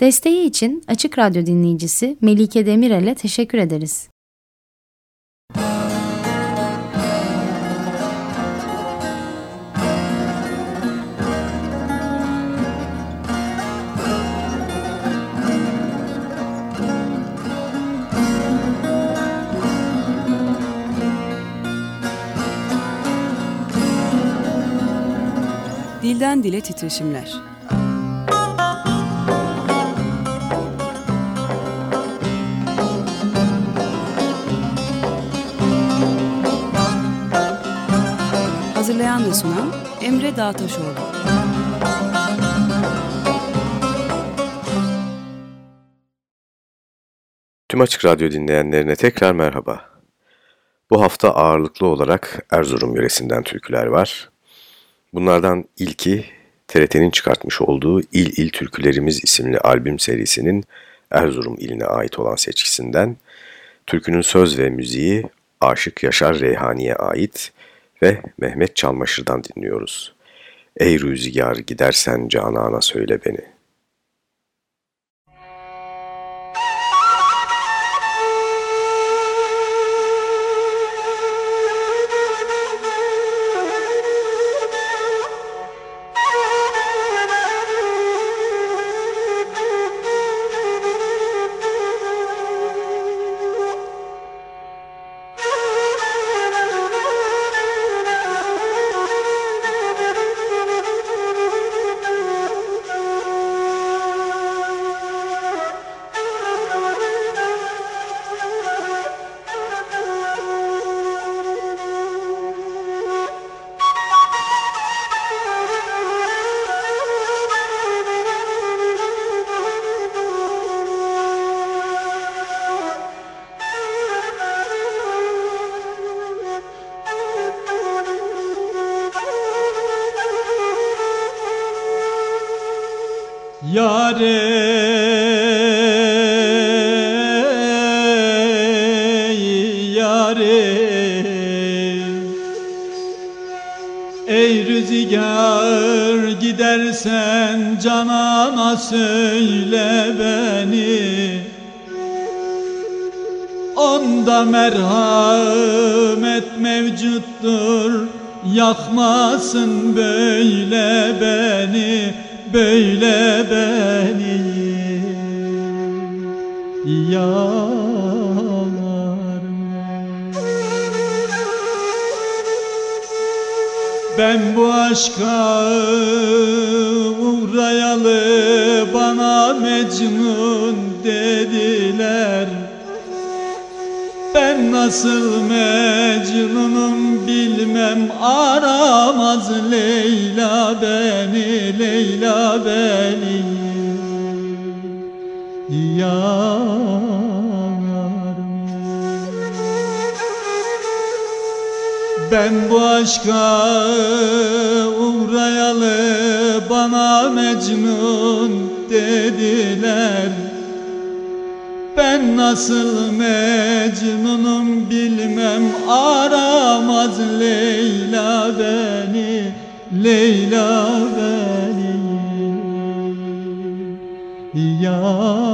Desteği için Açık Radyo dinleyicisi Melike Demirel'e teşekkür ederiz. Dilden Dile Titreşimler Hazırlayan ve sunan Emre Dağtaşoğlu. Tüm Açık Radyo dinleyenlerine tekrar merhaba. Bu hafta ağırlıklı olarak Erzurum yöresinden türküler var. Bunlardan ilki TRT'nin çıkartmış olduğu İl İl Türkülerimiz isimli albüm serisinin Erzurum iline ait olan seçkisinden türkünün söz ve müziği Aşık Yaşar Reyhani'ye ait ve Mehmet Çalmaşır'dan dinliyoruz. Ey rüzgar gidersen canana söyle beni.'' Mecnun dediler. Ben nasıl Mecnun'um bilmem aramaz Leyla beni Leyla beni. Ya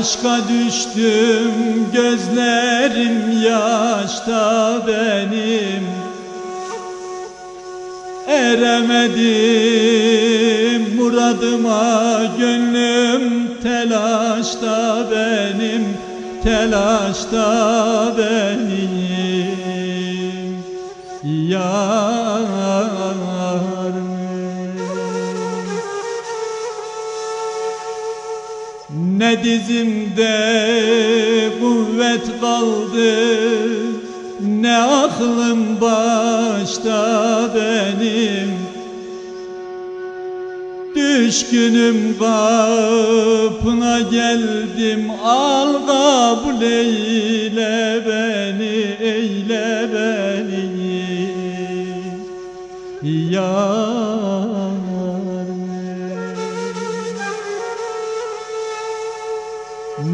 aşka düştüm Gözlerim yaşta benim. Eremedim muradıma Gönlüm telaşta benim. Telaşta benim Dizimde kuvvet kaldı. Ne aklım başta benim. Düşkünüm kapına geldim. Al kabul eyle beni Eyle beni. Yar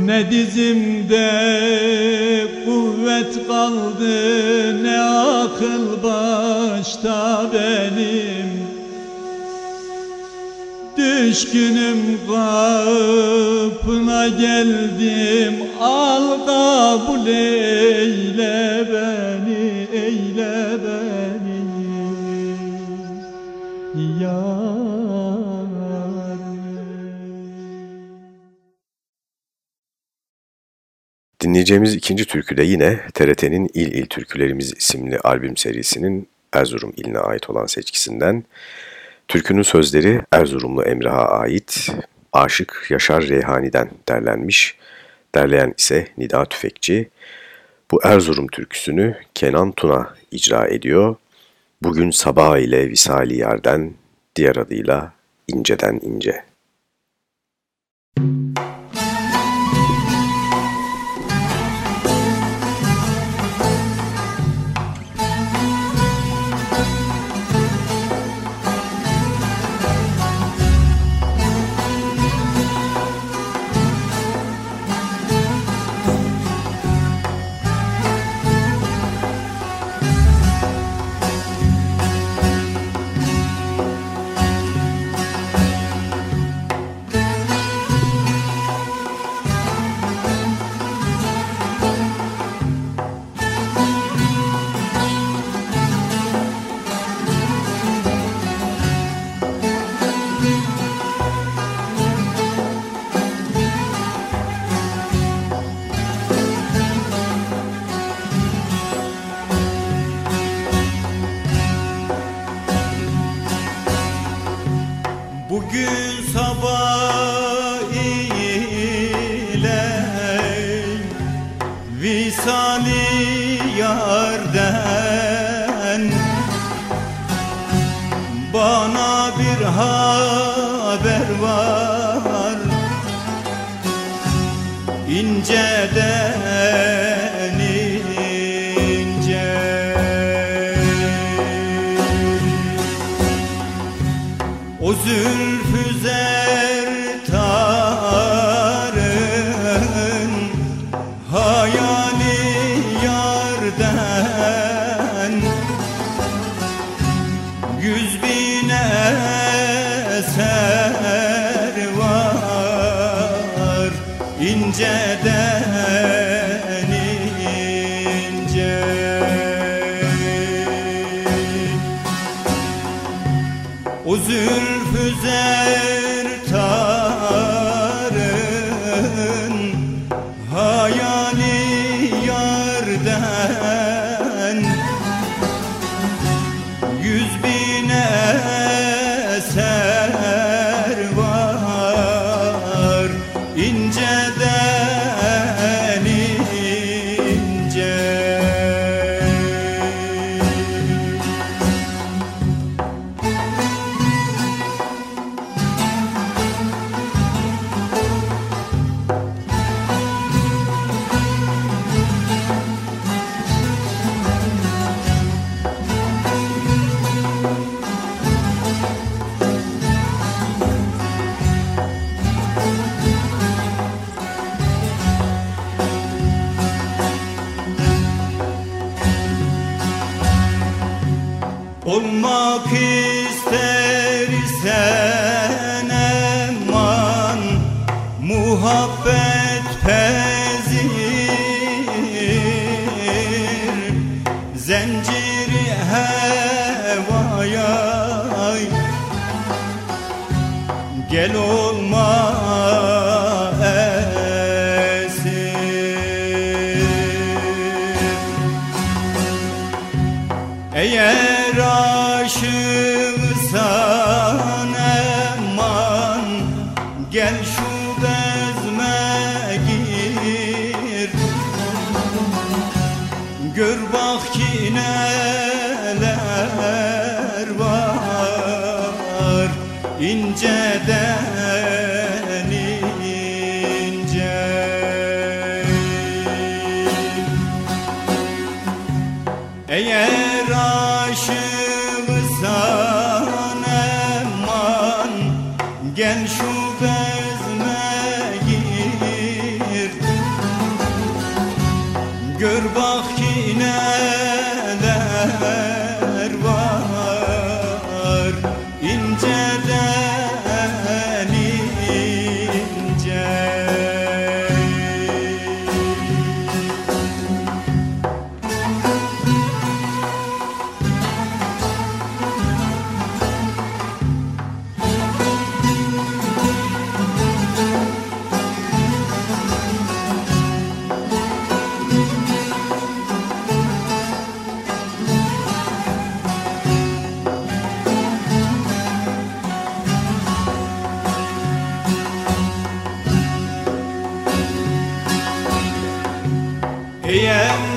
Ne dizimde kuvvet kaldı Ne akıl başta benim. Düşkünüm kapına geldim Al kabul eyle Dinleyeceğimiz ikinci türkü de yine TRT'nin İl İl Türkülerimiz isimli albüm serisinin Erzurum iline ait olan seçkisinden Türkünün sözleri Erzurumlu Emrah'a ait Aşık Yaşar Reyhani'den derlenmiş. Derleyen ise Nida Tüfekçi. Bu Erzurum türküsünü Kenan Tuna icra ediyor. Bugün sabah ile Visali Yerden, diğer adıyla İnceden İnce. Müzik inceden ince O zülfü muhabbet her Ey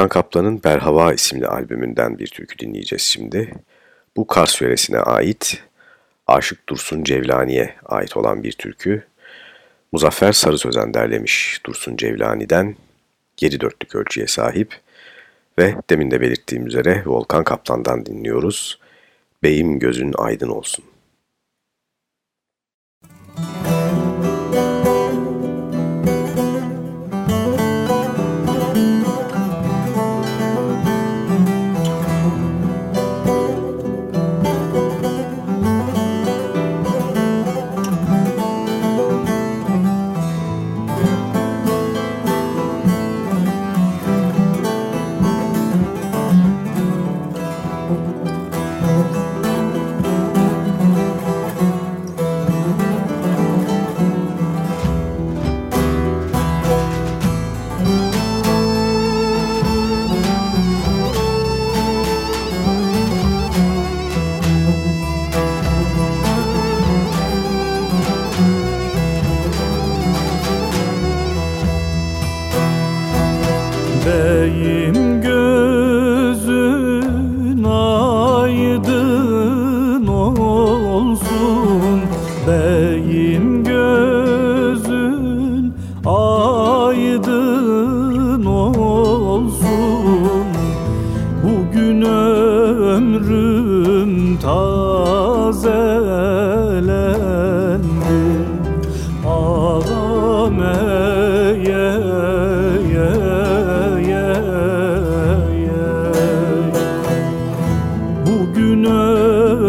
Volkan Kaplan'ın Berhava isimli albümünden bir türkü dinleyeceğiz şimdi. Bu Kars yöresine ait Aşık Dursun Cevlani'ye ait olan bir türkü. Muzaffer Sarı Sözen derlemiş Dursun Cevlani'den geri dörtlük ölçüye sahip ve demin de belirttiğim üzere Volkan Kaplan'dan dinliyoruz. Beyim gözün aydın olsun.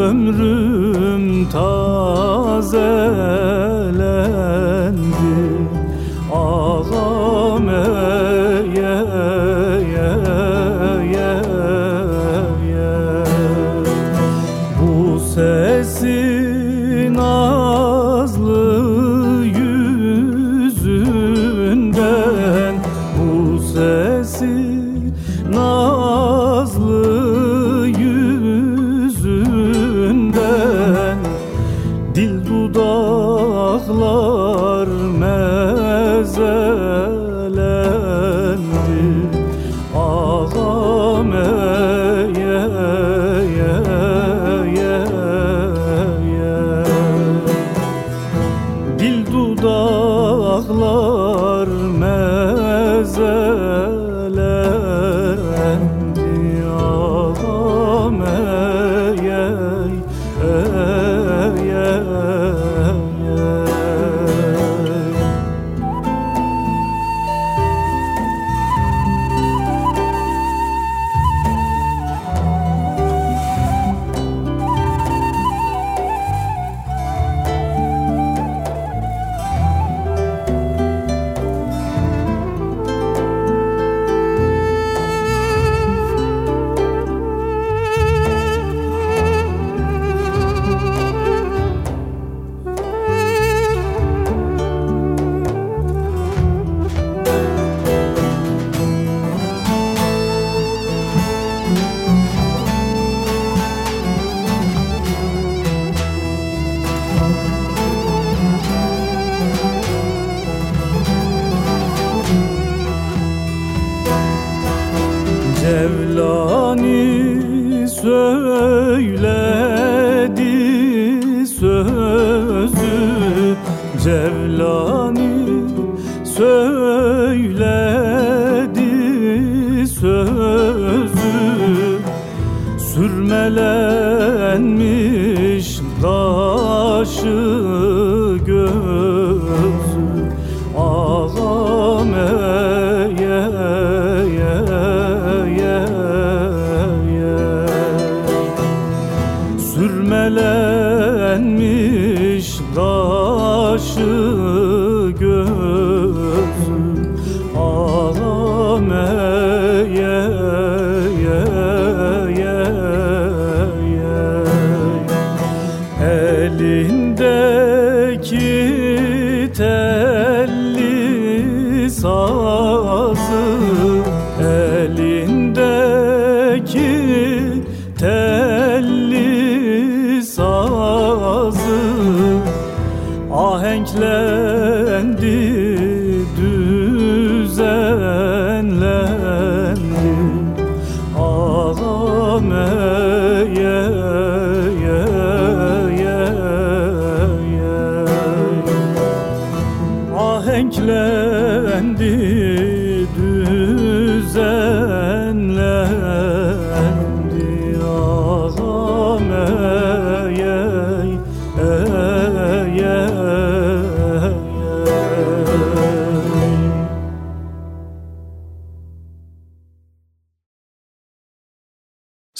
ömrüm taze.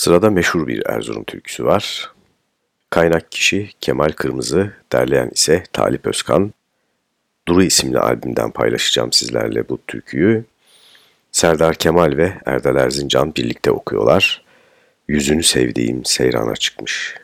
Sırada meşhur bir Erzurum türküsü var. Kaynak kişi Kemal Kırmızı, derleyen ise Talip Özkan. Duru isimli albümden paylaşacağım sizlerle bu türküyü. Serdar Kemal ve Erdal Erzincan birlikte okuyorlar. Yüzünü sevdiğim seyrana çıkmış.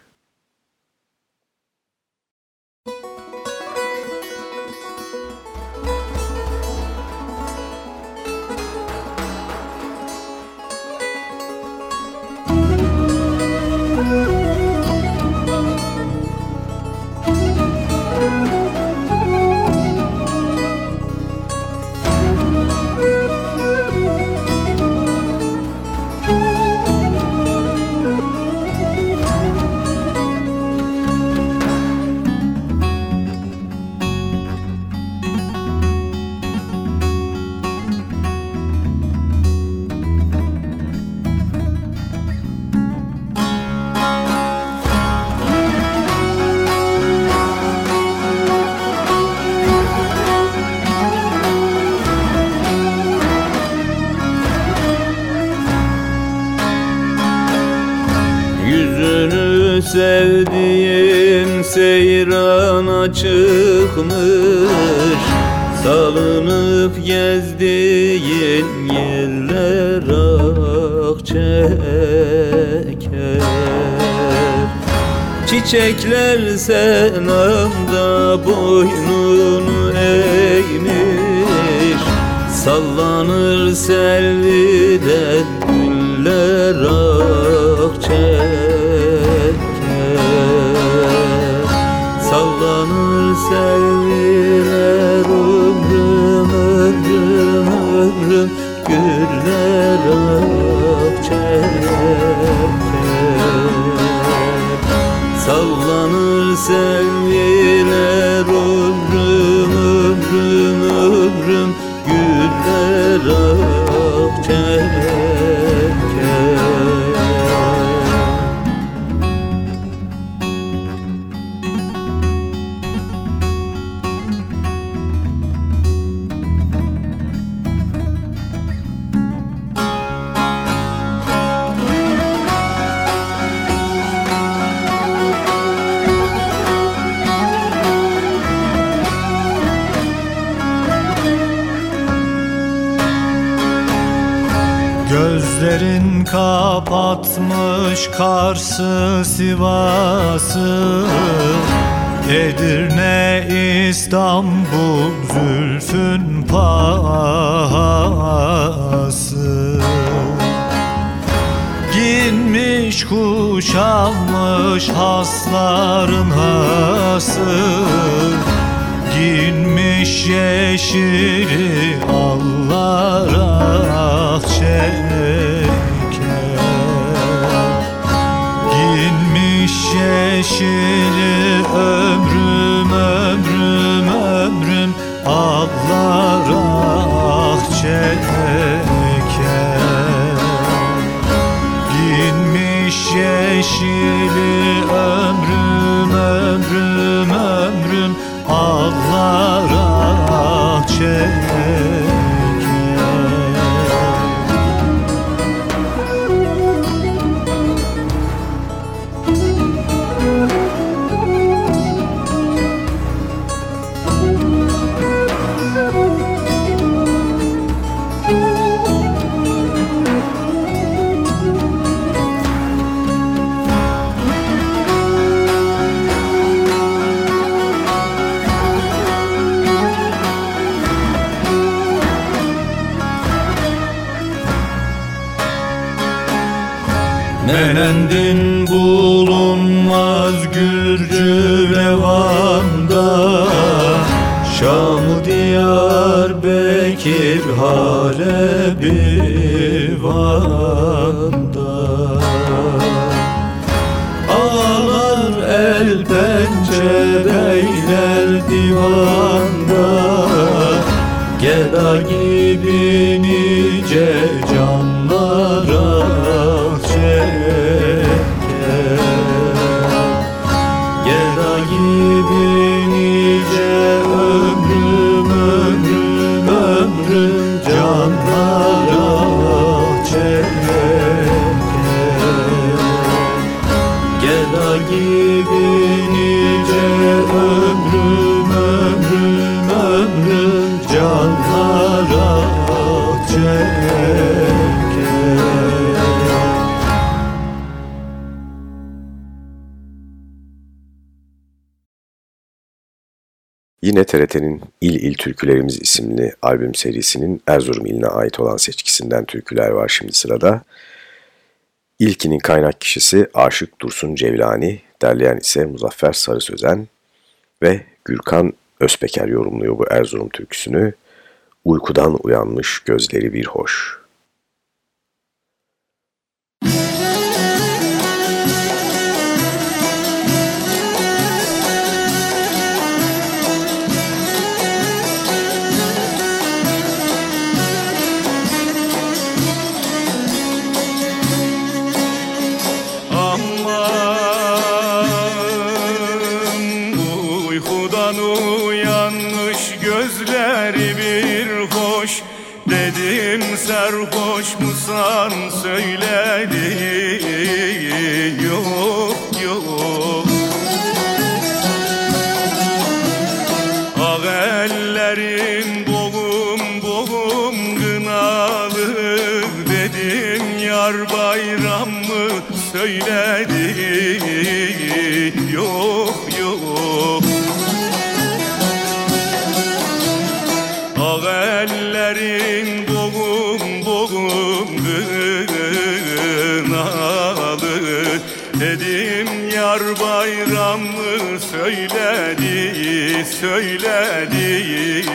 Gezdiğin yerler ah çeker. Çiçekler selamda boynunu eğmiş. Sallanır selviden güller ah çeker Güller çeker Sallanır selviler kapatmış Kars'ı Sivas'ı. Edirne İstanbul zülfün pahası. Ginmiş kuşanmış hasların hası. Ginmiş yeşili allara ah yeşili ömrüm Menendin bulunmaz Gürcü Levan'da Şam Diyar Bekir Halebi Van'da. Ağlar el pençe beyler divanda. Geda gibi Yine TRT'nin İl İl Türkülerimiz isimli albüm serisinin Erzurum iline ait olan seçkisinden türküler var şimdi sırada. İlkinin kaynak kişisi Aşık Dursun Cevlani, derleyen ise Muzaffer Sarı Sözen ve Gürkan Özpeker yorumluyor bu Erzurum türküsünü. Uykudan uyanmış gözleri bir hoş. Serhoş musan söyledi yok yok. Ellerin boğum boğum gınalı Dedim yar bayram mı söyledi Yok yok söyledi söyledi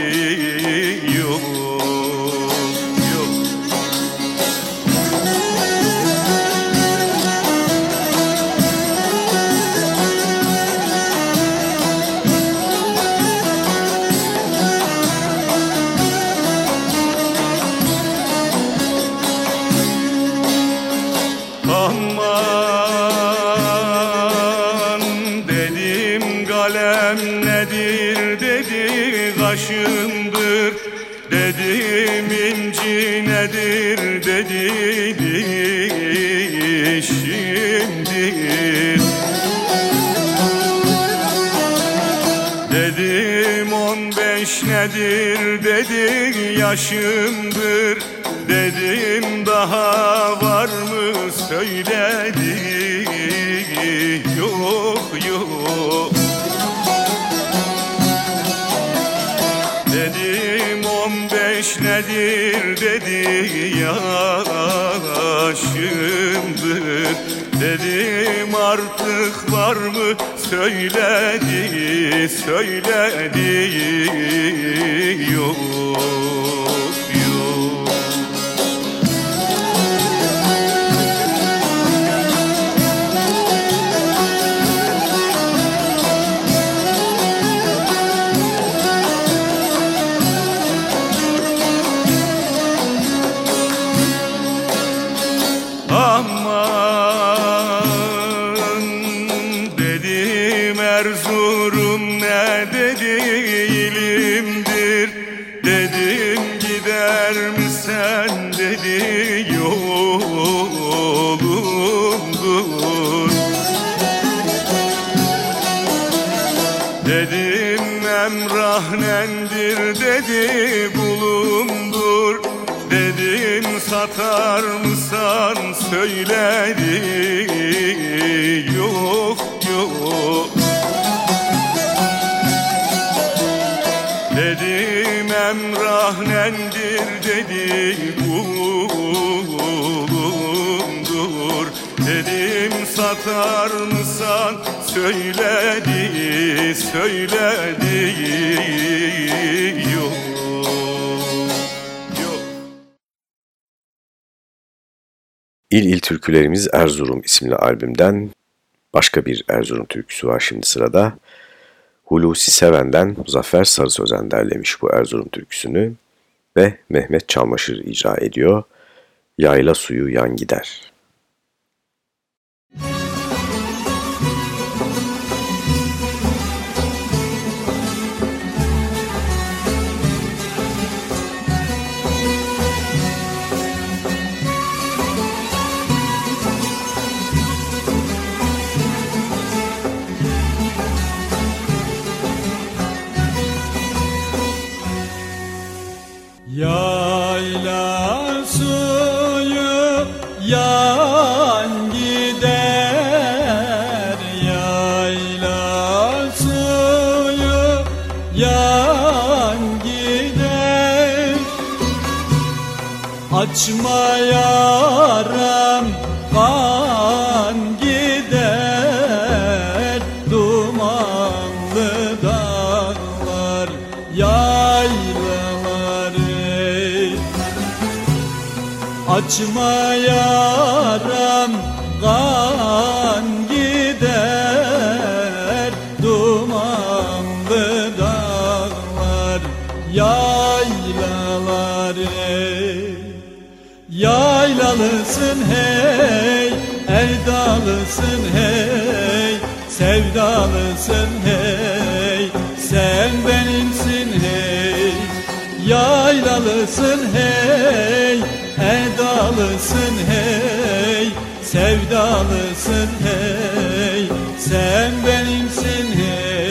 nedir dedi yaşımdır Dedim daha var mı söyledi Yok yok. Dedim on beş nedir dedi yaşımdır. Dedim artık var mı söyledi söyledi. Yok Türkülerimiz Erzurum isimli albümden başka bir Erzurum türküsü var şimdi sırada. Hulusi Seven'den Muzaffer Sarı Sözen derlemiş bu Erzurum türküsünü ve Mehmet Çalmaşır icra ediyor. Yayla suyu yan gider. Açma yaram kan gider. Dumanlı dağlar yaylalar ey. Açma sevdalısın hey Sen benimsin hey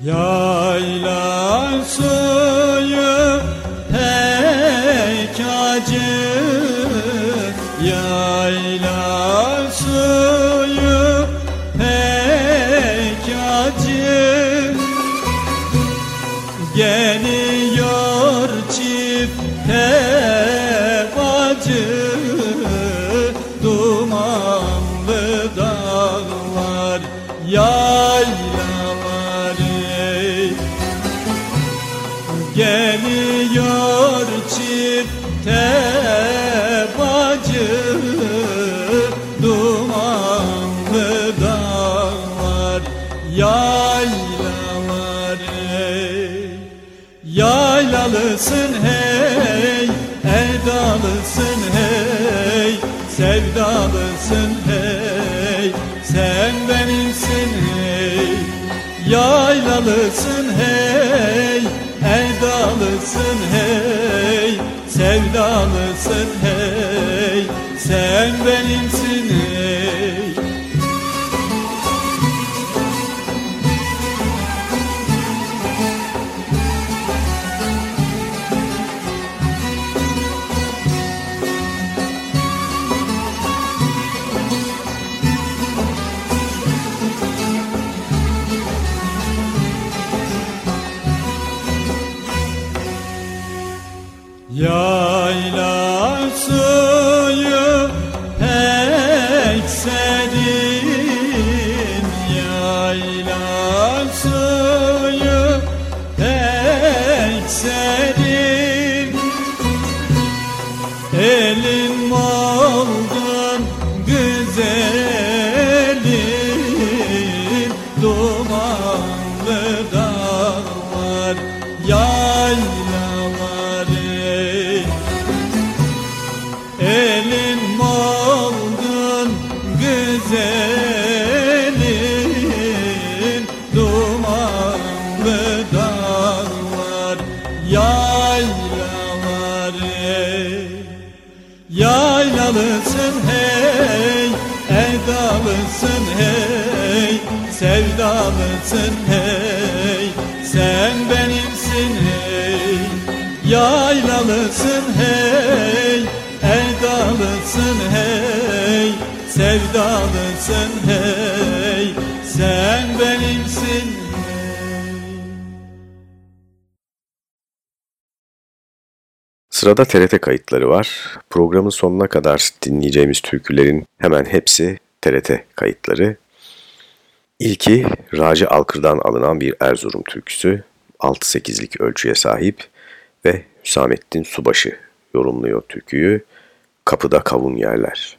Yeah. 蓝色 seni benimsin hey Sen benimsin. Sırada TRT kayıtları var. Programın sonuna kadar dinleyeceğimiz türkülerin hemen hepsi TRT kayıtları. İlki Raci Alkır'dan alınan bir Erzurum türküsü. 6-8'lik ölçüye sahip ve Hüsamettin Subaşı yorumluyor türküyü. Kapıda kavun yerler.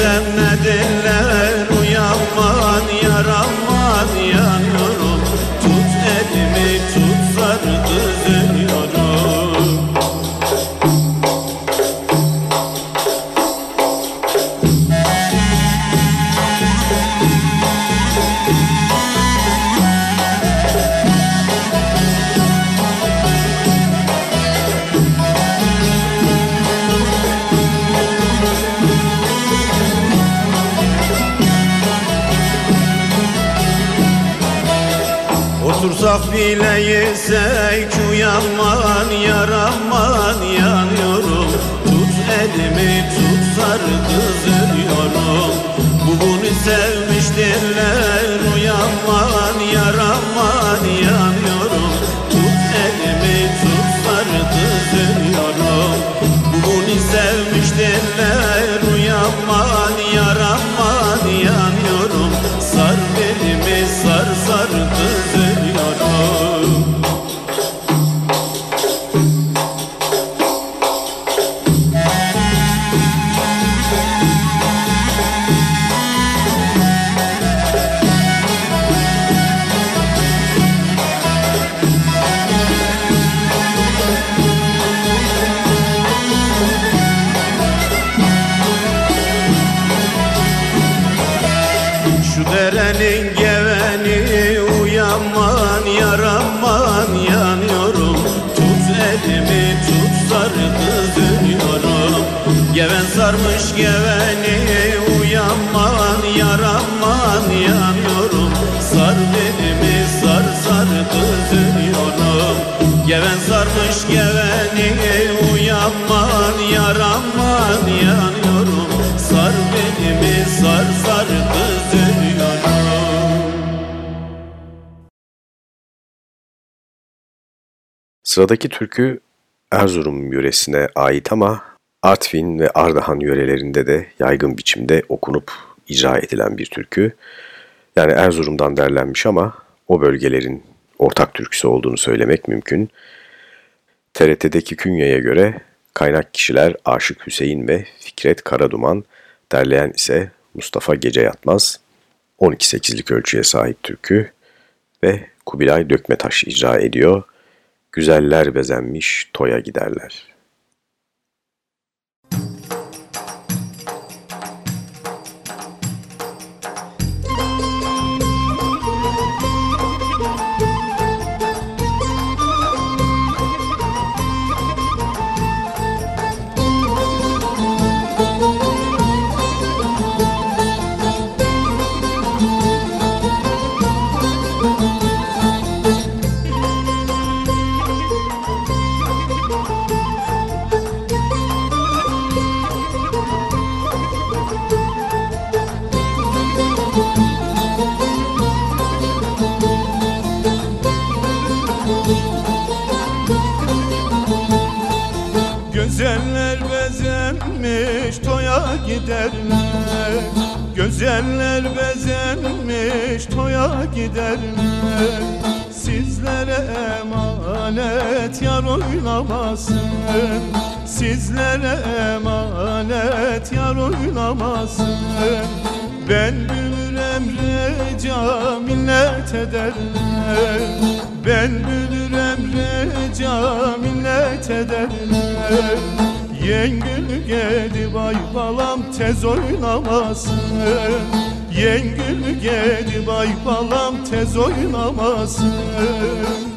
senden Sıradaki türkü Erzurum yöresine ait ama Artvin ve Ardahan yörelerinde de yaygın biçimde okunup icra edilen bir türkü. Yani Erzurum'dan derlenmiş ama o bölgelerin ortak türküsü olduğunu söylemek mümkün. TRT'deki künyeye göre kaynak kişiler Aşık Hüseyin ve Fikret Karaduman, derleyen ise Mustafa Gece Yatmaz. 12-8'lik ölçüye sahip türkü ve Kubilay Dökmetaş icra ediyor. Güzeller bezenmiş toya giderler. Gözeller bezenmiş toya giderler. Sizlere emanet yar oynamasın. Sizlere emanet yar oynamasın. Ben bülürem reca minnet ederler. Ben bülürem reca minnet ederler. Yengül gedi bay balam tez oynamasın Yengül gedi bay balam tez oynamasın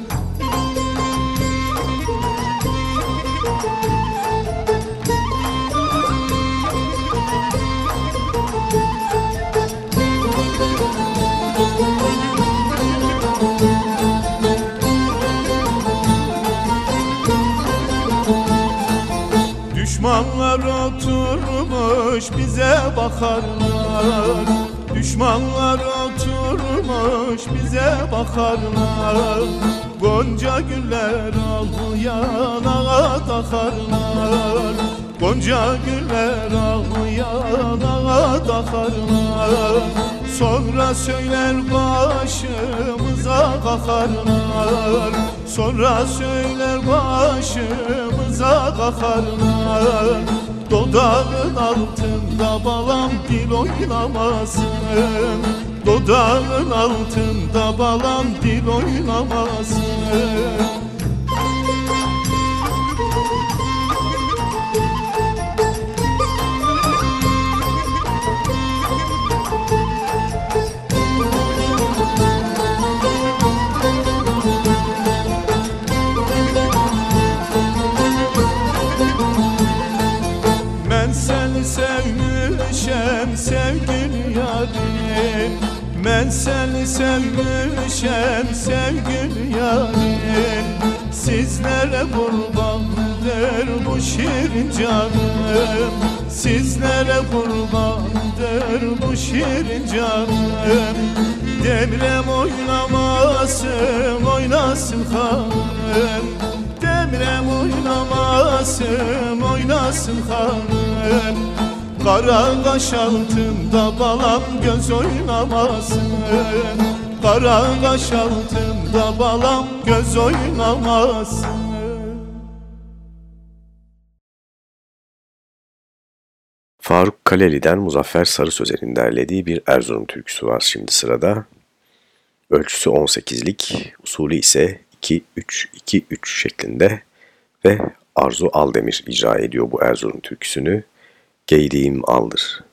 oturmuş bize bakarlar. Düşmanlar oturmuş bize bakarlar. Gonca güller ağlayan ağa takarlar. Gonca güller ağlayan ağa takarlar. Sonra söyler başımıza kakarlar. Sonra söyler başımıza kakarlar Dodağın altında balam dil oynamasın. Dodağın altında balam dil oynamasın Ben seni sevmişem sevgili yarim Sizlere kurbandır bu şirin canım. Sizlere kurbandır bu şirin canım. Devrem oynamasın oynasın hanım Devrem oynamasın oynasın hanım Kara kaş altında balam göz oynamasın Kara kaş altında balam göz oynamasın Faruk Kaleli'den Muzaffer Sarı Sözer'in derlediği bir Erzurum türküsü var şimdi sırada. Ölçüsü 18'lik, usulü ise 2-3-2-3 şeklinde ve Arzu Aldemir icra ediyor bu Erzurum türküsünü. Geydiğim aldır.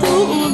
Oh.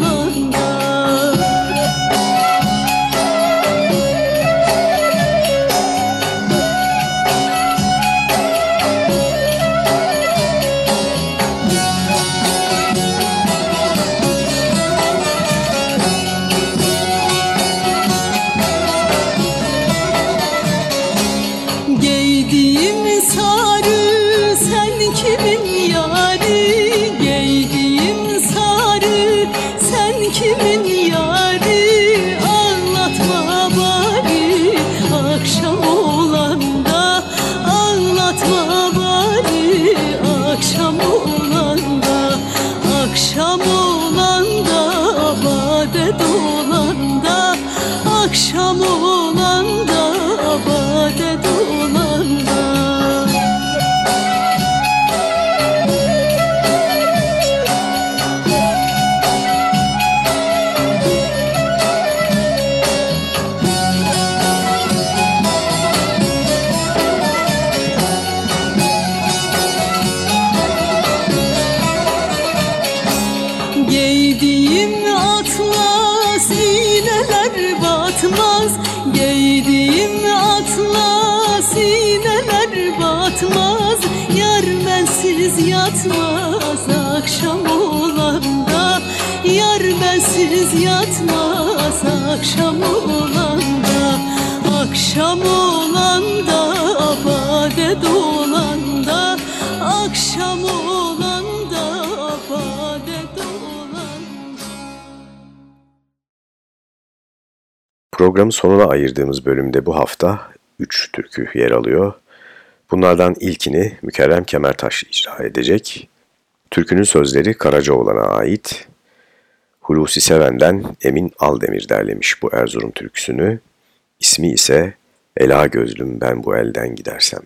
Programın sonuna ayırdığımız bölümde bu hafta 3 türkü yer alıyor. Bunlardan ilkini Mükerrem Kemertaş icra edecek. Türkünün sözleri Karacaoğlan'a ait. Hulusi Seven'den Emin Aldemir derlemiş bu Erzurum türküsünü. İsmi ise Ela Gözlüm Ben Bu Elden Gidersem.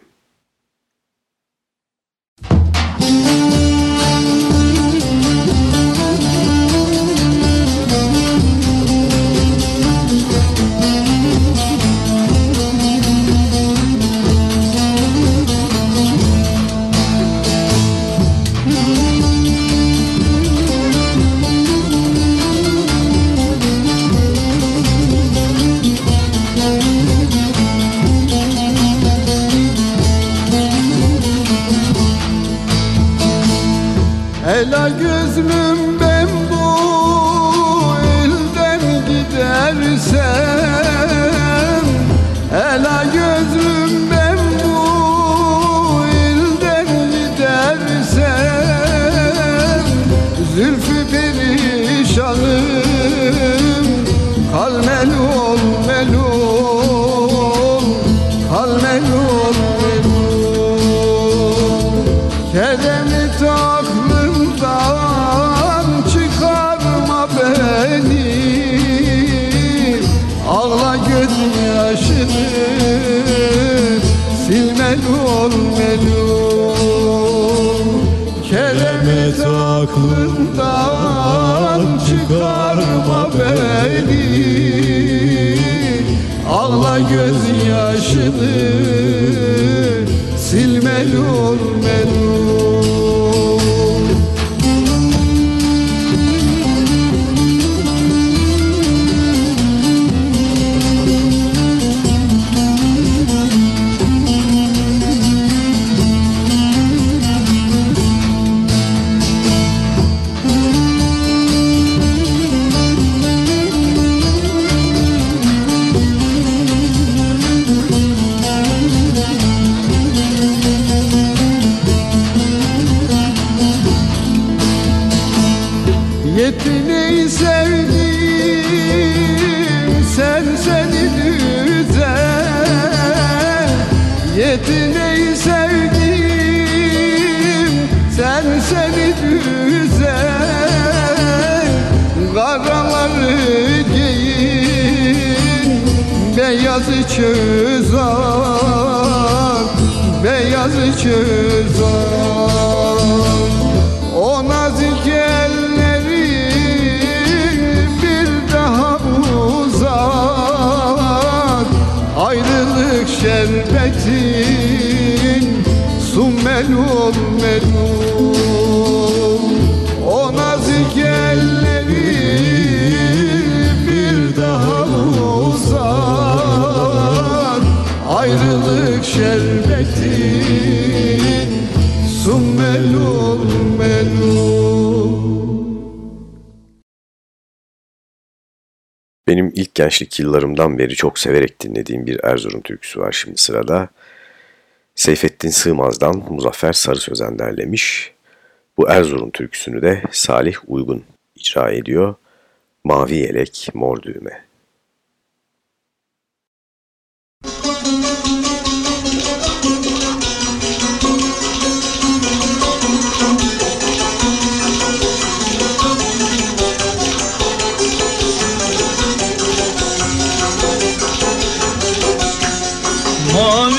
Aklından çıkarma beni. Ağla gözyaşını sil melul şerbetin su melul melul Benim ilk gençlik yıllarımdan beri çok severek dinlediğim bir Erzurum türküsü var şimdi sırada. Seyfettin Sığmaz'dan Muzaffer Sarı Sözen derlemiş. Bu Erzurum türküsünü de Salih Uygun icra ediyor. Mavi yelek, mor düğme. Mavi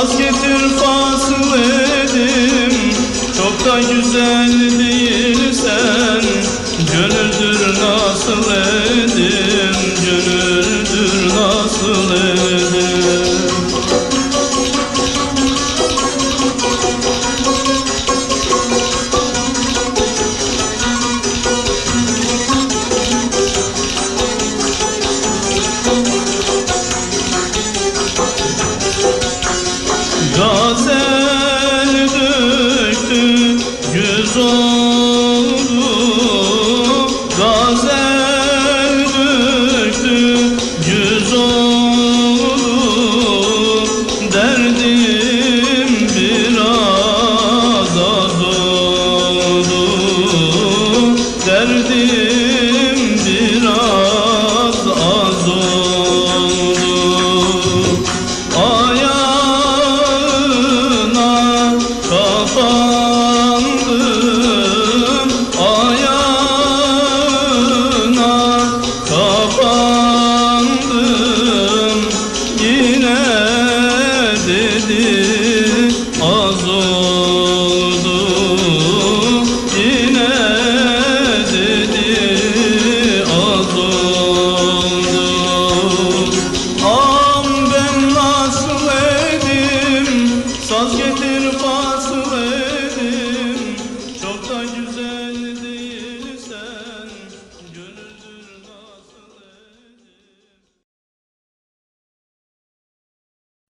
Saz getir fasıl edim Çok da güzel değilsen. Gönüldür nasıl edim Gönüldür nasıl edim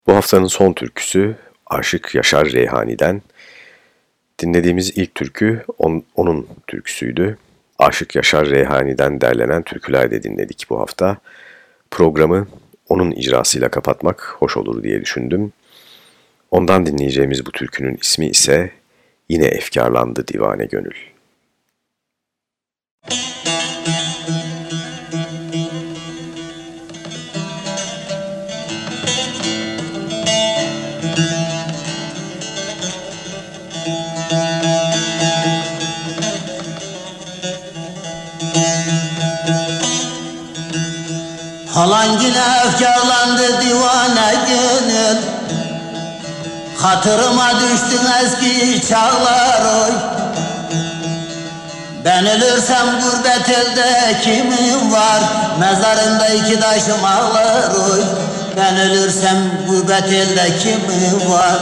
Bu haftanın son türküsü Aşık Yaşar Reyhani'den. Dinlediğimiz ilk türkü on, onun türküsüydü. Aşık Yaşar Reyhani'den derlenen türküler de dinledik bu hafta. Programı onun icrasıyla kapatmak hoş olur diye düşündüm. Ondan dinleyeceğimiz bu türkünün ismi ise Yine Efkarlandı Divane Gönül. Halan yine efkarlandı divane gönül. Hatırıma düştün eski çağlar oy. Ben ölürsem gurbet elde kimin var? Mezarında iki taşım ağlar oy. Ben ölürsem gurbet elde kimin var?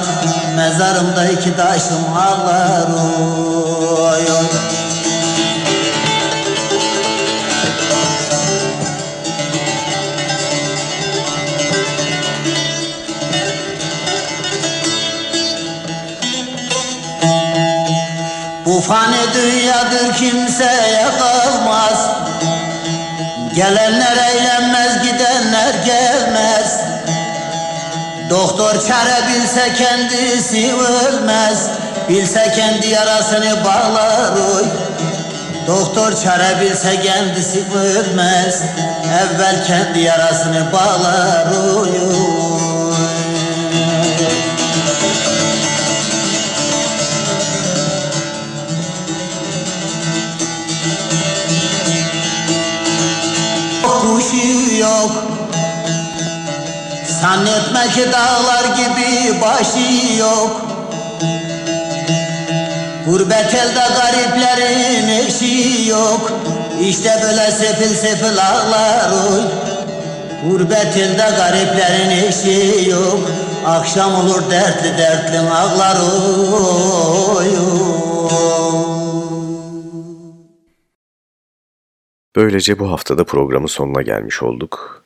Mezarımda iki taşım ağlar oy, oy. Bu fani dünyadır kimseye kalmaz. Gelenler eğlenmez gidenler gelmez. Doktor çare bilse kendisi ölmez. Bilse kendi yarasını bağlar oy. Doktor çare bilse kendisi ölmez. Evvel kendi yarasını bağlar oy, oy. Yok. Zannetme ki dağlar gibi başı yok. Gurbet elde gariplerin eşi yok. İşte böyle sefil sefil ağlar oy. Gurbet elde gariplerin eşi yok. Akşam olur dertli dertli ağlar oy, oy. Böylece bu haftada programın sonuna gelmiş olduk.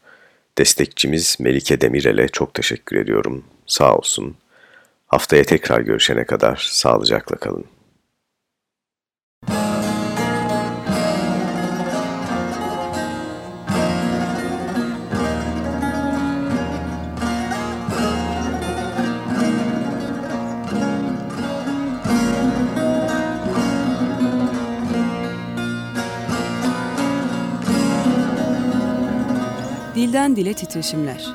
Destekçimiz Melike Demirel'e çok teşekkür ediyorum. Sağ olsun. Haftaya tekrar görüşene kadar sağlıcakla kalın. Dilden dile titreşimler.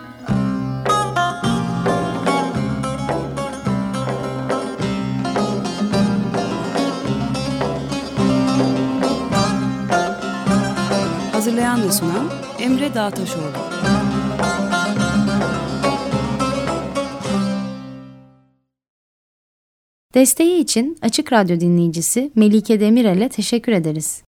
Hazırlayan ve sunan Emre Dağtaşoğlu. Desteği için Açık Radyo dinleyicisi Melike Demirel'e teşekkür ederiz.